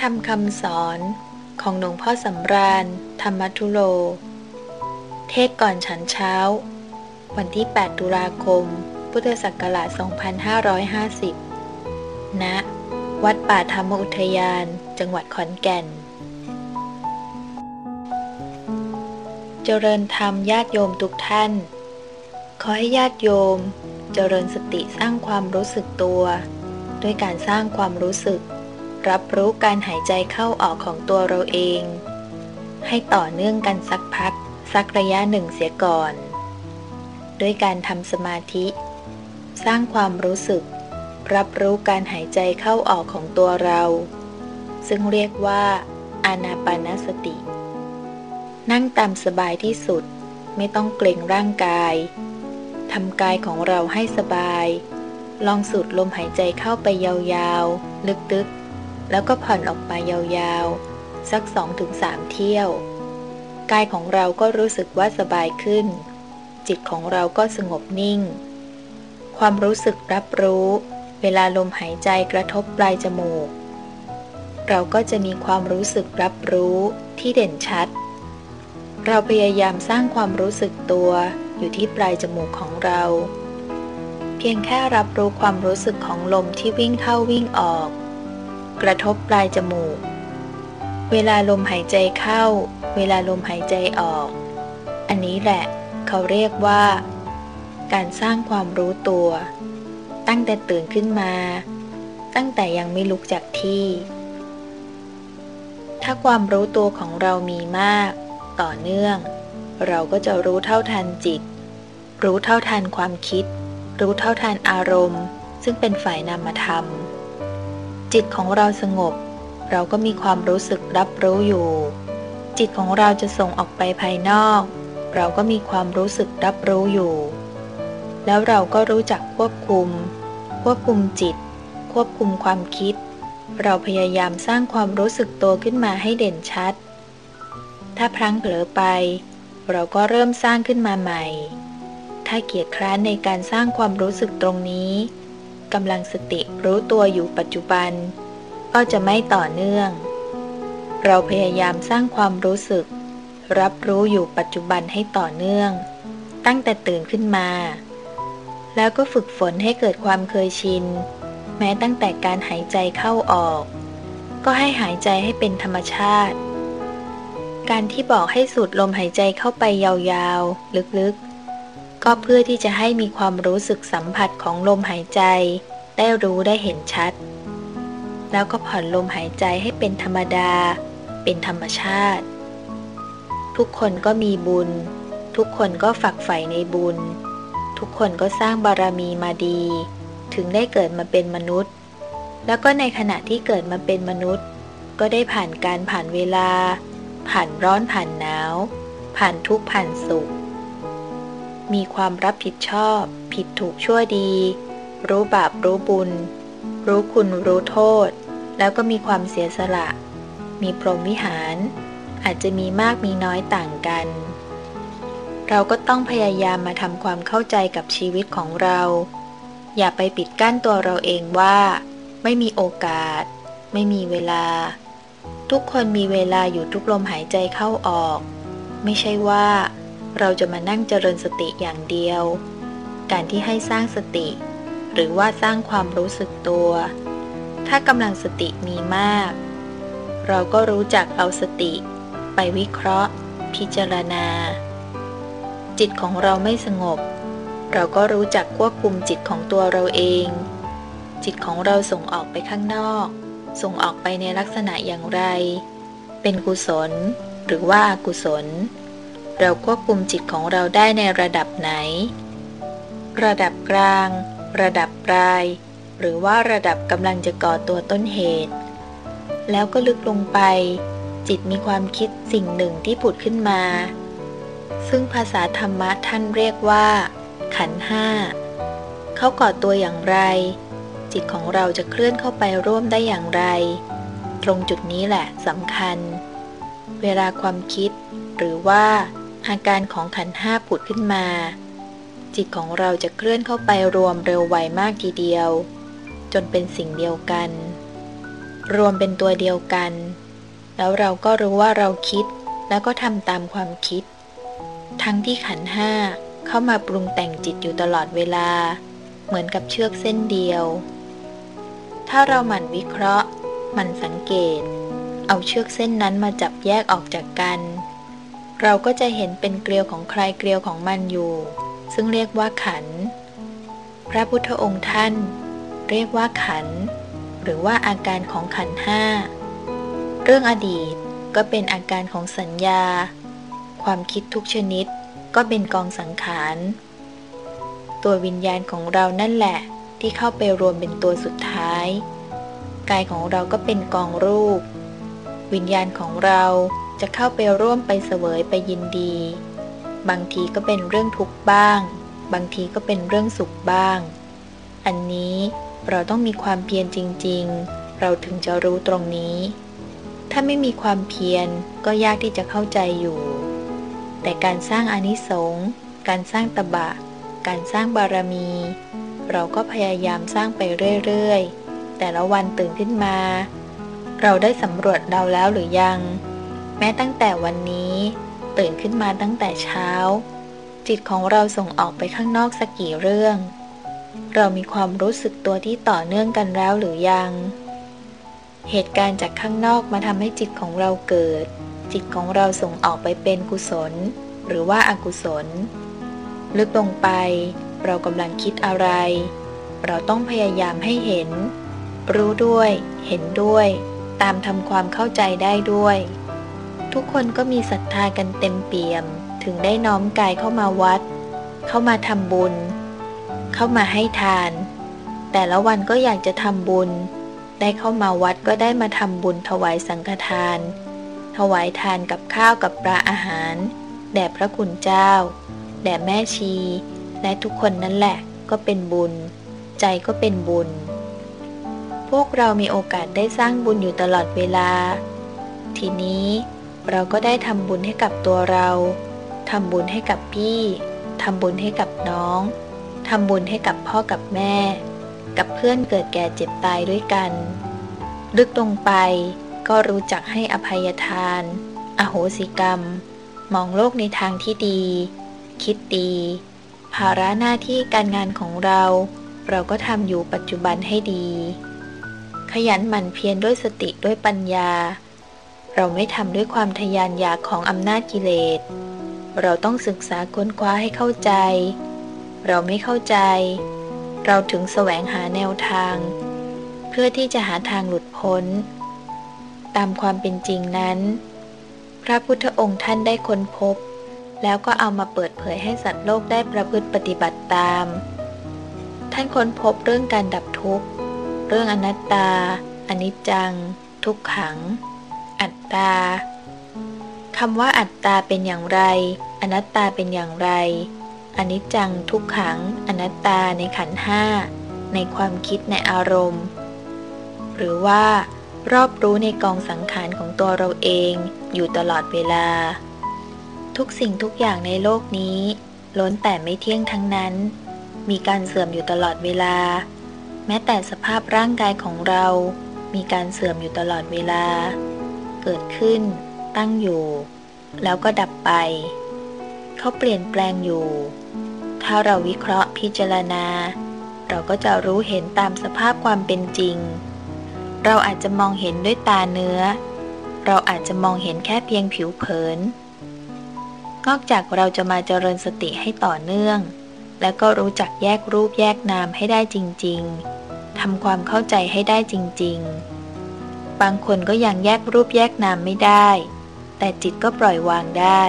ธรรมคำสอนของหลวงพ่อสำราญ ธรรมทุโล เทศก่อนฉันเช้า วันที่ 8 ตุลาคม พุทธศักราช 2550 ณ วัดป่าธรรมอุทยาน จังหวัดขอนแก่น เจริญธรรมญาติโยมทุกท่าน ขอให้ญาติโยม เจริญสติสร้างความรู้สึกตัว ด้วยการสร้างความรู้สึก รับรู้การหายใจเข้าออกของตัวเราเอง ให้ต่อเนื่องกันสักพัก สักระยะหนึ่งเสียก่อน ด้วยการทำสมาธิ สร้างความรู้สึก รับรู้การหายใจเข้าออกของตัวเรา ซึ่งเรียกว่าอานาปานสติ นั่งตามสบายที่สุดไม่ต้องเกรงร่างกายทำกายของเราให้สบาย ลองสูดลมหายใจเข้าไปยาวๆ ลึกๆ แล้วก็ผ่อนออกไปยาวๆ สัก 2-3 เที่ยว กายของเราก็รู้สึกว่าสบายขึ้น จิตของเราก็สงบนิ่ง ความรู้สึกรับรู้ เวลาลมหายใจกระทบปลายจมูก เราก็จะมีความรู้สึกรับรู้ที่เด่นชัด เราพยายามสร้างความรู้สึกตัวอยู่ที่ปลายจมูกของเรา เพียงแค่รับรู้ความรู้สึกของลมที่วิ่งเข้าวิ่งออก กระทบปลายจมูก เวลาลมหายใจเข้า เวลาลมหายใจออก อันนี้แหละเขาเรียกว่า การสร้างความรู้ตัว ตั้งแต่ตื่นขึ้นมา ตั้งแต่ยังไม่ลุกจากที่ ถ้าความรู้ตัวของเรามีมาก ต่อเนื่อง เราก็จะรู้เท่าทันจิต รู้เท่าทันความคิด รู้เท่าทันอารมณ์ ซึ่งเป็นฝ่ายนามธรรม จิตของเราสงบ เราก็มีความรู้สึกรับรู้อยู่ จิตของเราจะส่งออกไปภายนอก เราก็มีความรู้สึกรับรู้อยู่ แล้วเราก็รู้จักควบคุม ควบคุมจิต ควบคุมความคิด เราพยายามสร้างความรู้สึกตัวขึ้นมาให้เด่นชัด ถ้าพลั้งเผลอไป เราก็เริ่มสร้างขึ้นมาใหม่ ถ้าเกียรคร้านในการสร้างความรู้สึกตรงนี้ กำลังสติรู้ตัวอยู่ปัจจุบัน ก็จะไม่ต่อเนื่อง เราพยายามสร้างความรู้สึก รับรู้อยู่ปัจจุบันให้ต่อเนื่อง ตั้งแต่ตื่นขึ้นมา แล้วก็ฝึกฝนให้เกิดความเคยชิน แม้ตั้งแต่การหายใจเข้าออก ก็ให้หายใจให้เป็นธรรมชาติ การที่บอกให้สูดลมหายใจเข้าไปยาวๆ ลึกๆ ก็เพื่อที่จะให้มีความรู้สึกสัมผัสของลมหายใจ ได้รู้ได้เห็นชัด แล้วก็ผ่อนลมหายใจให้เป็นธรรมดา เป็นธรรมชาติ ทุกคนก็มีบุญ ทุกคนก็ฝักใฝ่ในบุญ ทุกคนก็สร้างบารมีมาดี ถึงได้เกิดมาเป็นมนุษย์ แล้วก็ในขณะที่เกิดมาเป็นมนุษย์ ก็ได้ผ่านการผ่านเวลา ผ่านร้อนผ่านหนาว ผ่านทุกข์ผ่านสุข มีความรับผิดชอบ ผิดถูกชั่วดี รู้บาปรู้บุญ รู้คุณรู้โทษ แล้วก็มีความเสียสละ มีพรหมวิหาร อาจจะมีมากมีน้อยต่างกัน เราก็ต้องพยายามมาทำความเข้าใจกับชีวิตของเรา อย่าไปปิดกั้นตัวเราเองว่า ไม่มีโอกาส ไม่มีเวลา ทุกคนมีเวลาอยู่ทุกลมหายใจเข้าออก ไม่ใช่ว่า เราจะมานั่งเจริญสติอย่างเดียว การที่ให้สร้างสติ หรือว่าสร้างความรู้สึกตัว ถ้ากำลังสติมีมาก เราก็รู้จักเอาสติ ไปวิเคราะห์ พิจารณา จิตของเราไม่สงบ เราก็รู้จักควบคุมจิตของตัวเราเอง จิตของเราส่งออกไปข้างนอก ส่งออกไปในลักษณะอย่างไร เป็นกุศล หรือว่าอกุศล เราควบคุมจิตของเราได้ในระดับไหน ระดับกลาง ระดับปลาย หรือว่าระดับกำลังจะก่อตัวต้นเหตุ แล้วก็ลึกลงไป จิตมีความคิดสิ่งหนึ่งที่ผุดขึ้นมา ซึ่งภาษาธรรมะท่านเรียกว่า ขันห้าเขาก่อตัวอย่างไร จิตของเราจะเคลื่อนเข้าไปร่วมได้อย่างไร ตรงจุดนี้แหละสำคัญ เวลาความคิดหรือว่า อาการของขันห้าผุดขึ้นมา จิตของเราจะเคลื่อนเข้าไปรวมเร็วไวมากทีเดียว จนเป็นสิ่งเดียวกัน รวมเป็นตัวเดียวกัน แล้วเราก็รู้ว่าเราคิดแล้วก็ทำตามความคิด ทั้งที่ขันห้าเข้ามาปรุงแต่งจิตอยู่ตลอดเวลา เหมือนกับเชือกเส้นเดียว ถ้าเราหมั่นวิเคราะห์หมั่นสังเกต เอาเชือกเส้นนั้นมาจับแยกออกจากกัน เราก็จะเห็นเป็นเกลียวของใครเกลียวของมันอยู่ ซึ่งเรียกว่าขัน พระพุทธองค์ท่าน เรียกว่าขัน หรือว่าอาการของขันห้า เรื่องอดีตก็เป็นอาการของสัญญา ความคิดทุกชนิดก็เป็นกองสังขาร ตัววิญญาณของเรานั่นแหละที่เข้าไปรวมเป็นตัวสุดท้าย กายของเราก็เป็นกองรูป วิญญาณของเรา จะเข้าไปร่วมไปเสวยไปยินดี บางทีก็เป็นเรื่องทุกข์บ้าง บางทีก็เป็นเรื่องสุขบ้าง อันนี้เราต้องมีความเพียรจริง ๆ เราถึงจะรู้ตรงนี้ ถ้าไม่มีความเพียรก็ยากที่จะเข้าใจอยู่ แต่การสร้างอานิสงส์การสร้างตบะ การสร้างบารมี เราก็พยายามสร้างไปเรื่อย ๆ แต่ละวันตื่นขึ้นมา เราได้สำรวจเราแล้วหรือยัง แม้ตั้งแต่วันนี้ ตื่นขึ้นมาตั้งแต่เช้า จิตของเราส่งออกไปข้างนอกสักกี่เรื่อง เรามีความรู้สึกตัวที่ต่อเนื่องกันแล้วหรือยัง เหตุการณ์จากข้างนอกมาทำให้จิตของเราเกิด จิตของเราส่งออกไปเป็นกุศล หรือว่าอากุศล ลึกลงไป เรากำลังคิดอะไร เราต้องพยายามให้เห็น รู้ด้วย เห็นด้วย ตามทำความเข้าใจได้ด้วย ทุกคนก็มีศรัทธากันเต็มเปี่ยม ถึงได้น้อมกายเข้ามาวัด เข้ามาทำบุญ เข้ามาให้ทาน แต่ละวันก็อยากจะทำบุญ ได้เข้ามาวัดก็ได้มาทำบุญถวายสังฆทาน ถวายทานกับข้าวกับปลาอาหาร แด่พระคุณเจ้า แด่แม่ชี และทุกคนนั่นแหละก็เป็นบุญ ใจก็เป็นบุญ พวกเรามีโอกาสได้สร้างบุญอยู่ตลอดเวลา ทีนี้ เราก็ได้ทำบุญให้กับตัวเรา ทำบุญให้กับพี่ ทำบุญให้กับน้อง ทำบุญให้กับพ่อกับแม่ กับเพื่อนเกิดแก่เจ็บตายด้วยกัน ลึกลงไปก็รู้จักให้อภัยทาน อโหสิกรรม มองโลกในทางที่ดี คิดดี ภาระหน้าที่การงานของเรา เราก็ทำอยู่ปัจจุบันให้ดี ขยันหมั่นเพียรด้วยสติด้วยปัญญา เราไม่ทำด้วยความทยานอยากของอำนาจกิเลส เราต้องศึกษาค้นคว้าให้เข้าใจ เราไม่เข้าใจ เราถึงแสวงหาแนวทาง เพื่อที่จะหาทางหลุดพ้น ตามความเป็นจริงนั้น พระพุทธองค์ท่านได้ค้นพบ แล้วก็เอามาเปิดเผยให้สัตว์โลกได้ประพฤติปฏิบัติตาม ท่านค้นพบเรื่องการดับทุกข์ เรื่องอนัตตา อนิจจัง ทุกขัง อัตตาคำว่าอัตตาเป็นอย่างไร อนัตตาเป็นอย่างไรอนิจจังทุกขัง อนัตตาในขันห้าในความคิดในอารมณ์ หรือว่ารอบรู้ในกองสังขารของตัวเราเองอยู่ตลอดเวลา ทุกสิ่งทุกอย่างในโลกนี้ ล้นแต่ไม่เที่ยงทั้งนั้น มีการเสื่อมอยู่ตลอดเวลา แม้แต่สภาพร่างกายของเรา มีการเสื่อมอยู่ตลอดเวลา เกิดขึ้น ตั้งอยู่ แล้วก็ดับไป เขาเปลี่ยนแปลงอยู่ ถ้าเราวิเคราะห์พิจารณา เราก็จะรู้เห็นตามสภาพความเป็นจริง เราอาจจะมองเห็นด้วยตาเนื้อ เราอาจจะมองเห็นแค่เพียงผิวเผิน นอกจากเราจะมาเจริญสติให้ต่อเนื่อง แล้วก็รู้จักแยกรูปแยกนามให้ได้จริง ๆทำความเข้าใจให้ได้จริง ๆ บางคนก็ยังแยกรูปแยกนามไม่ได้ แต่จิตก็ปล่อยวางได้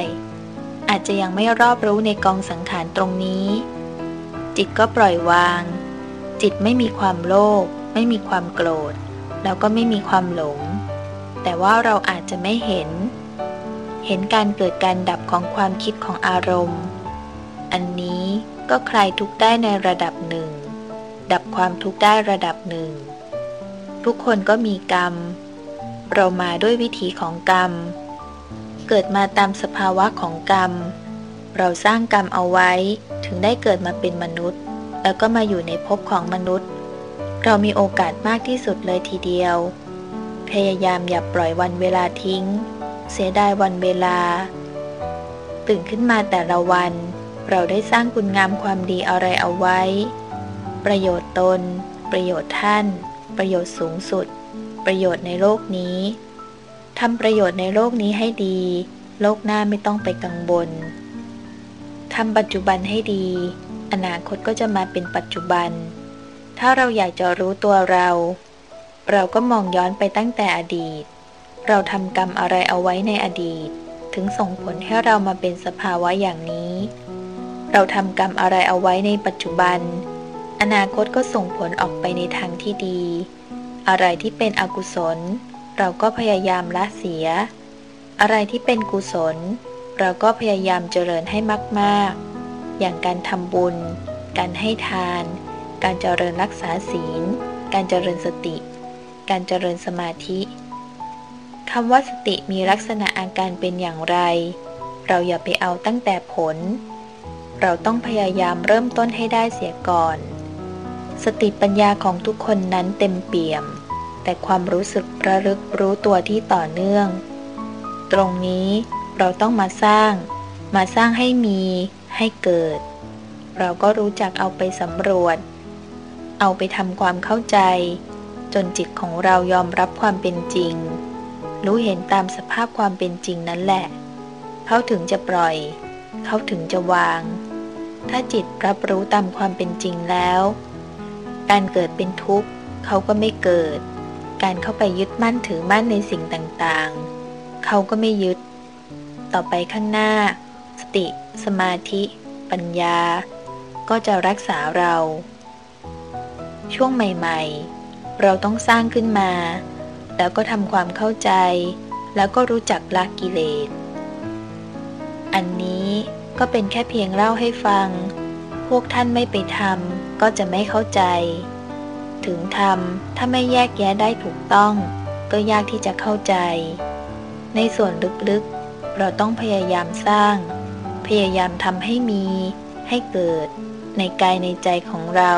อาจจะยังไม่รอบรู้ในกองสังขารตรงนี้ จิตก็ปล่อยวาง จิตไม่มีความโลภไม่มีความโกรธ แล้วก็ไม่มีความหลง แต่ว่าเราอาจจะไม่เห็น เห็นการเกิดการดับของความคิดของอารมณ์ อันนี้ก็คลายทุกได้ในระดับหนึ่ง ดับความทุกข์ได้ระดับหนึ่ง ทุกคนก็มีกรรม เรามาด้วยวิถีของกรรม เกิดมาตามสภาวะของกรรม เราสร้างกรรมเอาไว้ถึงได้เกิดมาเป็นมนุษย์ แล้วก็มาอยู่ในภพของมนุษย์ เรามีโอกาสมากที่สุดเลยทีเดียว พยายามอย่าปล่อยวันเวลาทิ้ง เสียดายวันเวลา ตื่นขึ้นมาแต่ละวัน เราได้สร้างคุณงามความดีอะไรเอาไว้ ประโยชน์ตน ประโยชน์ท่าน ประโยชน์สูงสุด ประโยชน์ในโลกนี้ทำประโยชน์ในโลกนี้ให้ดี โลกหน้าไม่ต้องไปกังวลทำปัจจุบันให้ดี อนาคตก็จะมาเป็นปัจจุบัน ถ้าเราอยากจะรู้ตัวเรา เราก็มองย้อนไปตั้งแต่อดีต เราทำกรรมอะไรเอาไว้ในอดีต ถึงส่งผลให้เรามาเป็นสภาวะอย่างนี้ เราทำกรรมอะไรเอาไว้ในปัจจุบัน อนาคตก็ส่งผลออกไปในทางที่ดี อะไรที่เป็นอกุศล เราก็พยายามละเสีย อะไรที่เป็นกุศล เราก็พยายามเจริญให้มากๆ อย่างการทำบุญ การให้ทาน การเจริญรักษาศีล การเจริญสติ การเจริญสมาธิคำว่าสติมีลักษณะอาการเป็นอย่างไร เราอย่าไปเอาตั้งแต่ผล เราต้องพยายามเริ่มต้นให้ได้เสียก่อน สติปัญญาของทุกคนนั้นเต็มเปี่ยม แต่ความรู้สึกระลึกรู้ตัวที่ต่อเนื่อง ตรงนี้เราต้องมาสร้าง มาสร้างให้มีให้เกิด เราก็รู้จักเอาไปสำรวจ เอาไปทำความเข้าใจ จนจิตของเรายอมรับความเป็นจริง รู้เห็นตามสภาพความเป็นจริงนั่นแหละ เขาถึงจะปล่อย เขาถึงจะวาง ถ้าจิตรับรู้ตามความเป็นจริงแล้ว การเกิดเป็นทุกข์เขาก็ไม่เกิด การเข้าไปยึดมั่นถือมั่นในสิ่งต่างๆ เขาก็ไม่ยึด ต่อไปข้างหน้า สติ สมาธิ ปัญญา ก็จะรักษาเรา ช่วงใหม่ๆ เราต้องสร้างขึ้นมา แล้วก็ทำความเข้าใจ แล้วก็รู้จักละกิเลส อันนี้ก็เป็นแค่เพียงเล่าให้ฟัง พวกท่านไม่ไปทำ ก็จะไม่เข้าใจ ถึงทำถ้าไม่แยกแยะได้ถูกต้อง ก็ยากที่จะเข้าใจ ในส่วนลึกๆ เราต้องพยายามสร้าง พยายามทำให้มี ให้เกิด ในกายในใจของเรา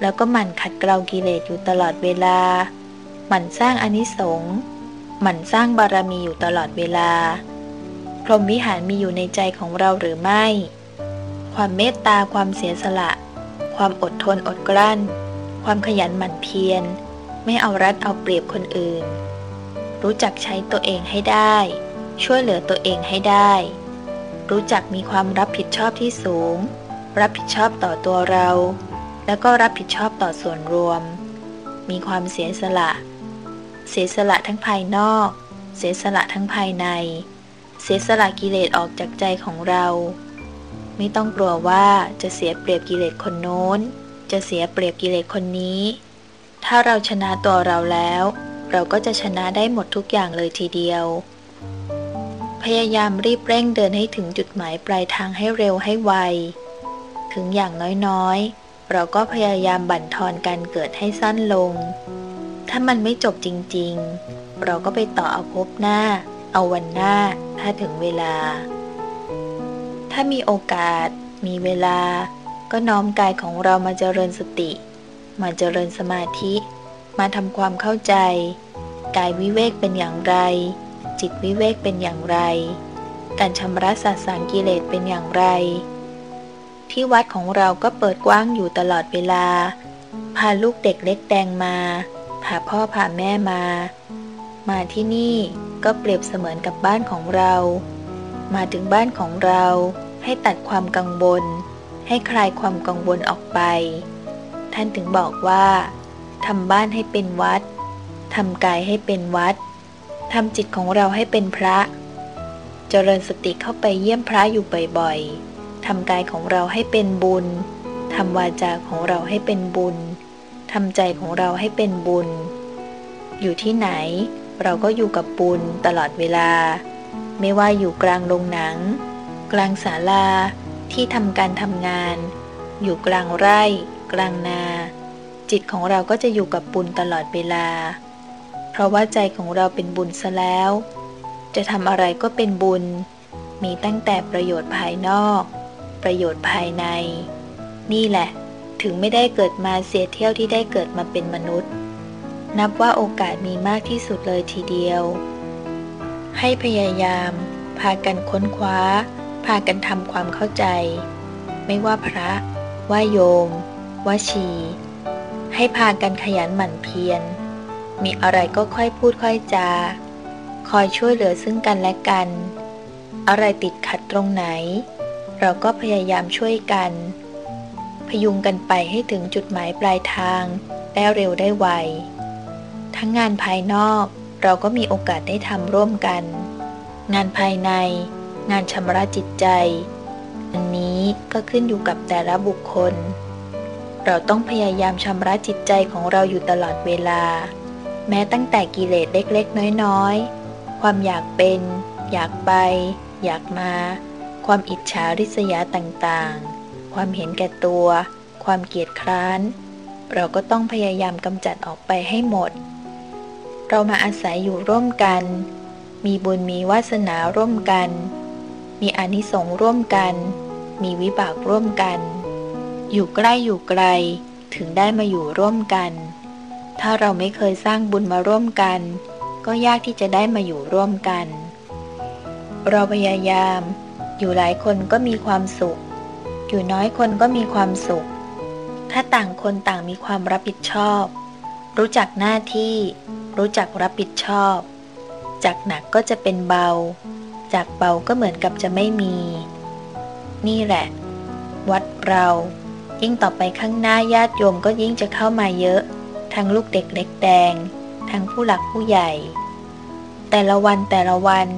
แล้วก็หมั่นขัดเกลากิเลสอยู่ตลอดเวลา หมั่นสร้างอนิสงส์หมั่นสร้างบารมีอยู่ตลอดเวลา พรหมวิหารมีอยู่ในใจของเราหรือไม่ ความเมตตาความเสียสละ ความอดทนอดกลั้น ความขยันหมั่นเพียร ไม่เอารัดเอาเปรียบคนอื่น รู้จักใช้ตัวเองให้ได้ ช่วยเหลือตัวเองให้ได้ รู้จักมีความรับผิดชอบที่สูง รับผิดชอบต่อตัวเรา แล้วก็รับผิดชอบต่อส่วนรวม มีความเสียสละ เสียสละทั้งภายนอก เสียสละทั้งภายใน เสียสละกิเลสออกจากใจของเรา ไม่ต้องกลัวว่าจะเสียเปรียบกิเลสคนโน้น จะเสียเปรียบกิเลสคนนี้ ถ้าเราชนะตัวเราแล้ว เราก็จะชนะได้หมดทุกอย่างเลยทีเดียว พยายามรีบเร่งเดินให้ถึงจุดหมายปลายทางให้เร็วให้ไว ถึงอย่างน้อยๆ เราก็พยายามบั่นทอนการเกิดให้สั้นลง ถ้ามันไม่จบจริงๆ เราก็ไปต่อเอาพบหน้า เอาวันหน้า ถ้าถึงเวลา ถ้ามีโอกาส มีเวลา ก็น้อมกายของเรามาเจริญสติ มาเจริญสมาธิ มาทำความเข้าใจ กายวิเวกเป็นอย่างไร จิตวิเวกเป็นอย่างไร การชำระสัสางกิเลสเป็นอย่างไร ที่วัดของเราก็เปิดกว้างอยู่ตลอดเวลา พาลูกเด็กเล็กแดงมา พาพ่อพาแม่มา มาที่นี่ก็เปรียบเสมือนกับบ้านของเรา มาถึงบ้านของเรา ให้ตัดความกังวล ให้คลายความกังวลออกไป ท่านถึงบอกว่าทำบ้านให้เป็นวัดทำกายให้เป็นวัดทำจิตของเราให้เป็นพระ เจริญสติเข้าไปเยี่ยมพระอยู่บ่อยๆทำกายของเราให้เป็นบุญทำวาจาของเราให้เป็นบุญทำใจของเราให้เป็นบุญ อยู่ที่ไหน เราก็อยู่กับบุญตลอดเวลา ไม่ว่าอยู่กลางโรงหนัง กลางศาลา ที่ทำการทำงาน อยู่กลางไร่ กลางนา จิตของเราก็จะอยู่กับบุญตลอดเวลา เพราะว่าใจของเราเป็นบุญซะแล้ว จะทำอะไรก็เป็นบุญ มีตั้งแต่ประโยชน์ภายนอก ประโยชน์ภายใน นี่แหละ ถึงไม่ได้เกิดมาเสียเที่ยวที่ได้เกิดมาเป็นมนุษย์ นับว่าโอกาสมีมากที่สุดเลยทีเดียว ให้พยายาม พากันค้นคว้า พากันทำความเข้าใจ ไม่ว่าพระ ว่าโยม ว่าชี ให้พากันขยันหมั่นเพียร มีอะไรก็ค่อยพูดค่อยจา คอยช่วยเหลือซึ่งกันและกัน อะไรติดขัดตรงไหน เราก็พยายามช่วยกัน พยุงกันไปให้ถึงจุดหมายปลายทาง ได้เร็วได้ไว ทั้งงานภายนอก เราก็มีโอกาสได้ทำร่วมกัน งานภายใน งานชำระจิตใจ อันนี้ก็ขึ้นอยู่กับแต่ละบุคคล เราต้องพยายามชำระจิตใจของเราอยู่ตลอดเวลา แม้ตั้งแต่กิเลสเล็กๆ น้อยๆ ความอยากเป็น อยากไป อยากมา ความอิจฉาริษยาต่างๆ ความเห็นแก่ตัว ความเกียดคร้าน เราก็ต้องพยายามกำจัดออกไปให้หมด เรามาอาศัยอยู่ร่วมกัน มีบุญมีวาสนาร่วมกัน มีอนิสงส์ร่วมกัน มีวิบากร่วมกัน อยู่ใกล้อยู่ไกลถึงได้มาอยู่ร่วมกัน ถ้าเราไม่เคยสร้างบุญมาร่วมกัน ก็ยากที่จะได้มาอยู่ร่วมกัน เราพยายาม อยู่หลายคนก็มีความสุข อยู่น้อยคนก็มีความสุข ถ้าต่างคนต่างมีความรับผิดชอบ รู้จักหน้าที่ รู้จักรับผิดชอบ จากหนักก็จะเป็นเบา จากเบาก็เหมือนกับจะไม่มี นี่แหละ วัดเรา ยิ่งต่อไปข้างหน้าญาติโยมก็ยิ่งจะเข้ามาเยอะ ทั้งลูกเด็กเล็กแดง ทั้งผู้หลักผู้ใหญ่ แต่ละวันแต่ละวัน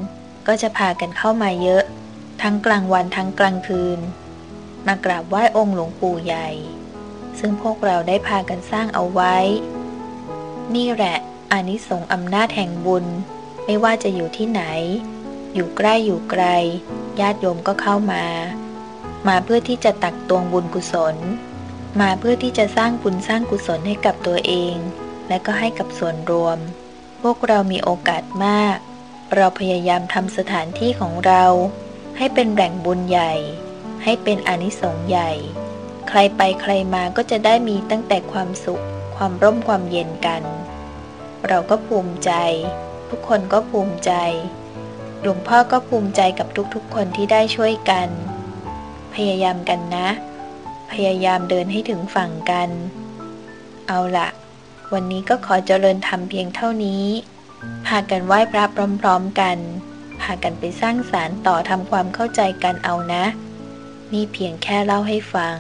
ก็จะพากันเข้ามาเยอะ ทั้งกลางวันทั้งกลางคืน มากราบไหว้องค์หลวงปู่ใหญ่ ซึ่งพวกเราได้พากันสร้างเอาไว้ นี่แหละ อานิสงส์อำนาจแห่งบุญ ไม่ว่าจะอยู่ที่ไหน อยู่ใกล้อยู่ไกล ญาติโยมก็เข้ามา มาเพื่อที่จะตักตวงบุญกุศล มาเพื่อที่จะสร้างบุญสร้างกุศลให้กับตัวเอง และก็ให้กับส่วนรวม พวกเรามีโอกาสมาก เราพยายามทำสถานที่ของเรา ให้เป็นแหล่งบุญใหญ่ ให้เป็นอนิสงส์ใหญ่ ใครไปใครมาก็จะได้มีตั้งแต่ความสุข ความร่มความเย็นกัน เราก็ภูมิใจ ทุกคนก็ภูมิใจ หลวงพ่อก็ภูมิใจกับทุกๆคนที่ได้ช่วยกัน พยายามกันนะ พยายามเดินให้ถึงฝั่งกัน เอาละวันนี้ก็ขอเจริญธรรมเพียงเท่านี้ พากันไหว้พระพร้อมๆกัน พากันไปสร้างสารต่อทำความเข้าใจกันเอานะ นี่เพียงแค่เล่าให้ฟัง